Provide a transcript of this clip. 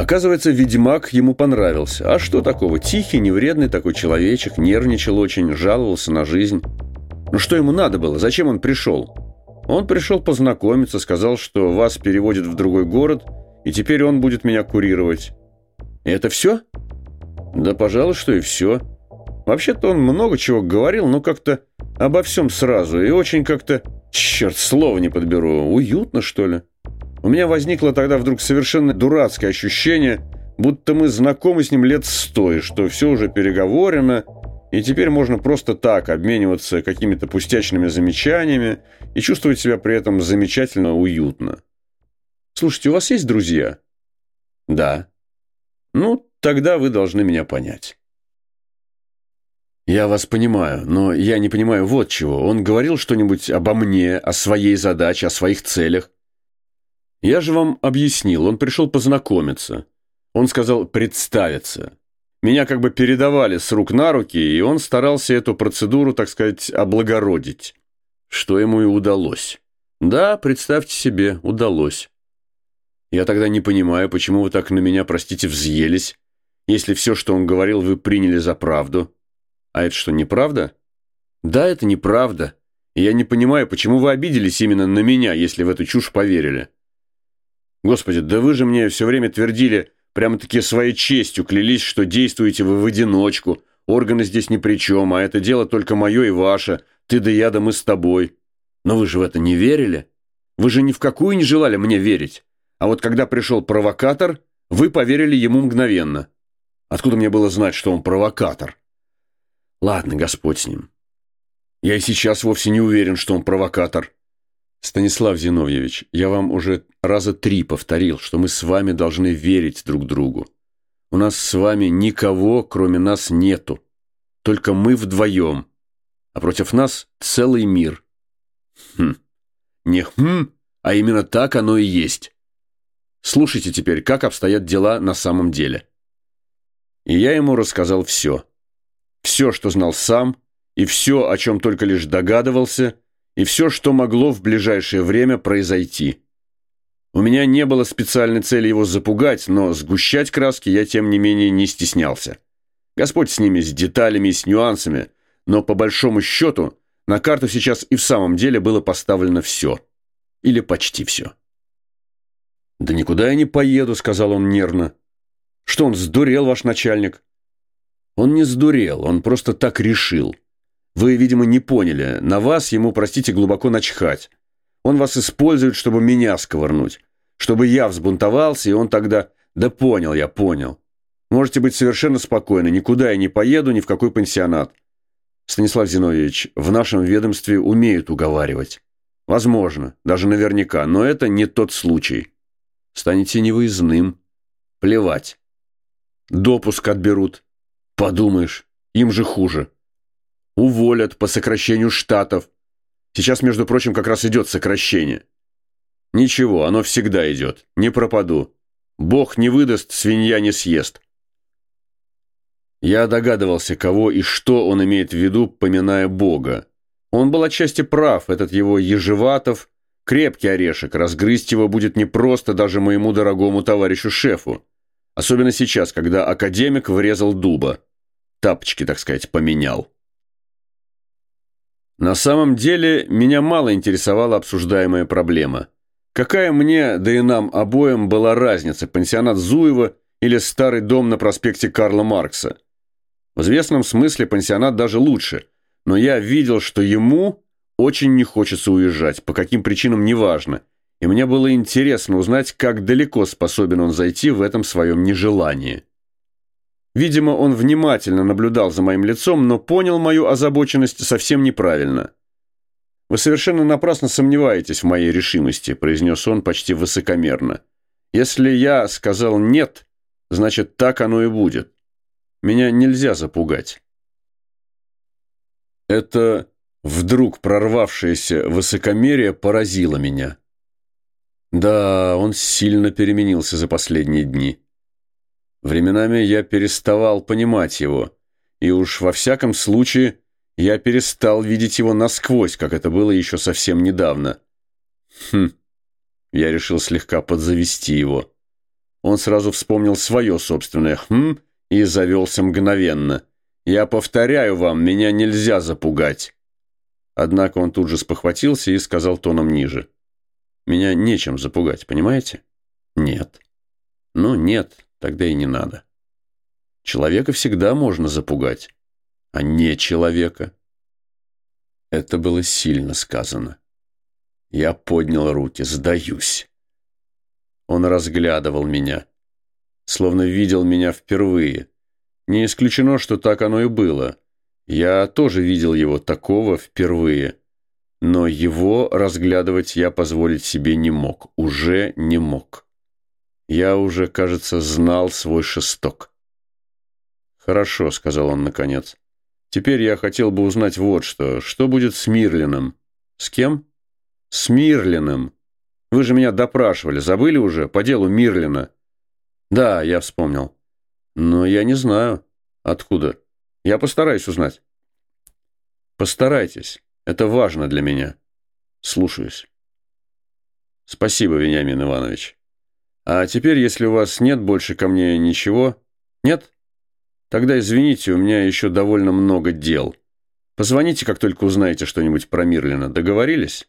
Оказывается, ведьмак ему понравился. А что такого? Тихий, невредный такой человечек, нервничал очень, жаловался на жизнь. Ну что ему надо было? Зачем он пришел? Он пришел познакомиться, сказал, что вас переводят в другой город, и теперь он будет меня курировать. И это все? Да, пожалуй, что и все. Вообще-то он много чего говорил, но как-то обо всем сразу, и очень как-то, черт, слова не подберу, уютно, что ли. У меня возникло тогда вдруг совершенно дурацкое ощущение, будто мы знакомы с ним лет сто, и что все уже переговорено, и теперь можно просто так обмениваться какими-то пустячными замечаниями и чувствовать себя при этом замечательно уютно. Слушайте, у вас есть друзья? Да. Ну, тогда вы должны меня понять. Я вас понимаю, но я не понимаю вот чего. Он говорил что-нибудь обо мне, о своей задаче, о своих целях. Я же вам объяснил, он пришел познакомиться. Он сказал представиться. Меня как бы передавали с рук на руки, и он старался эту процедуру, так сказать, облагородить. Что ему и удалось. Да, представьте себе, удалось. Я тогда не понимаю, почему вы так на меня, простите, взъелись, если все, что он говорил, вы приняли за правду. А это что, неправда? Да, это неправда. И я не понимаю, почему вы обиделись именно на меня, если в эту чушь поверили. Господи, да вы же мне все время твердили, прямо-таки своей честью клялись, что действуете вы в одиночку, органы здесь ни при чем, а это дело только мое и ваше, ты да я да мы с тобой. Но вы же в это не верили? Вы же ни в какую не желали мне верить. А вот когда пришел провокатор, вы поверили ему мгновенно. Откуда мне было знать, что он провокатор? Ладно, Господь с ним. Я и сейчас вовсе не уверен, что он провокатор. Станислав Зиновьевич, я вам уже раза три повторил, что мы с вами должны верить друг другу. У нас с вами никого, кроме нас, нету. Только мы вдвоем. А против нас целый мир. Хм. Не хм, а именно так оно и есть. Слушайте теперь, как обстоят дела на самом деле. И я ему рассказал все. Все, что знал сам, и все, о чем только лишь догадывался – и все, что могло в ближайшее время произойти. У меня не было специальной цели его запугать, но сгущать краски я, тем не менее, не стеснялся. Господь с ними, с деталями и с нюансами, но по большому счету на карту сейчас и в самом деле было поставлено все. Или почти все. «Да никуда я не поеду», — сказал он нервно. «Что он, сдурел, ваш начальник?» Он не сдурел, он просто так решил. Вы, видимо, не поняли. На вас ему, простите, глубоко начхать. Он вас использует, чтобы меня сковырнуть. Чтобы я взбунтовался, и он тогда... Да понял я, понял. Можете быть совершенно спокойны. Никуда я не поеду, ни в какой пансионат. Станислав Зиновьевич, в нашем ведомстве умеют уговаривать. Возможно, даже наверняка, но это не тот случай. Станете невыездным. Плевать. Допуск отберут. Подумаешь, им же хуже. Уволят по сокращению штатов. Сейчас, между прочим, как раз идет сокращение. Ничего, оно всегда идет. Не пропаду. Бог не выдаст, свинья не съест. Я догадывался, кого и что он имеет в виду, поминая Бога. Он был отчасти прав, этот его Ежеватов, крепкий орешек, разгрызть его будет непросто даже моему дорогому товарищу-шефу. Особенно сейчас, когда академик врезал дуба. Тапочки, так сказать, поменял. На самом деле, меня мало интересовала обсуждаемая проблема. Какая мне, да и нам обоим, была разница, пансионат Зуева или старый дом на проспекте Карла Маркса? В известном смысле пансионат даже лучше, но я видел, что ему очень не хочется уезжать, по каким причинам неважно, и мне было интересно узнать, как далеко способен он зайти в этом своем нежелании. Видимо, он внимательно наблюдал за моим лицом, но понял мою озабоченность совсем неправильно. «Вы совершенно напрасно сомневаетесь в моей решимости», произнес он почти высокомерно. «Если я сказал «нет», значит, так оно и будет. Меня нельзя запугать». Это вдруг прорвавшееся высокомерие поразило меня. Да, он сильно переменился за последние дни. Временами я переставал понимать его, и уж во всяком случае я перестал видеть его насквозь, как это было еще совсем недавно. Хм, я решил слегка подзавести его. Он сразу вспомнил свое собственное «хм» и завелся мгновенно. «Я повторяю вам, меня нельзя запугать». Однако он тут же спохватился и сказал тоном ниже. «Меня нечем запугать, понимаете?» «Нет». «Ну, нет, тогда и не надо». Человека всегда можно запугать, а не человека. Это было сильно сказано. Я поднял руки, сдаюсь. Он разглядывал меня, словно видел меня впервые. Не исключено, что так оно и было. Я тоже видел его такого впервые. Но его разглядывать я позволить себе не мог, уже не мог. Я уже, кажется, знал свой шесток. «Хорошо», — сказал он наконец. «Теперь я хотел бы узнать вот что. Что будет с Мирлином?» «С кем?» «С Мирлиным. Вы же меня допрашивали. Забыли уже? По делу Мирлина». «Да, я вспомнил. Но я не знаю. Откуда? Я постараюсь узнать». «Постарайтесь. Это важно для меня. Слушаюсь». «Спасибо, Вениамин Иванович. А теперь, если у вас нет больше ко мне ничего...» «Нет?» Тогда извините, у меня еще довольно много дел. Позвоните, как только узнаете что-нибудь про Мирлина. Договорились?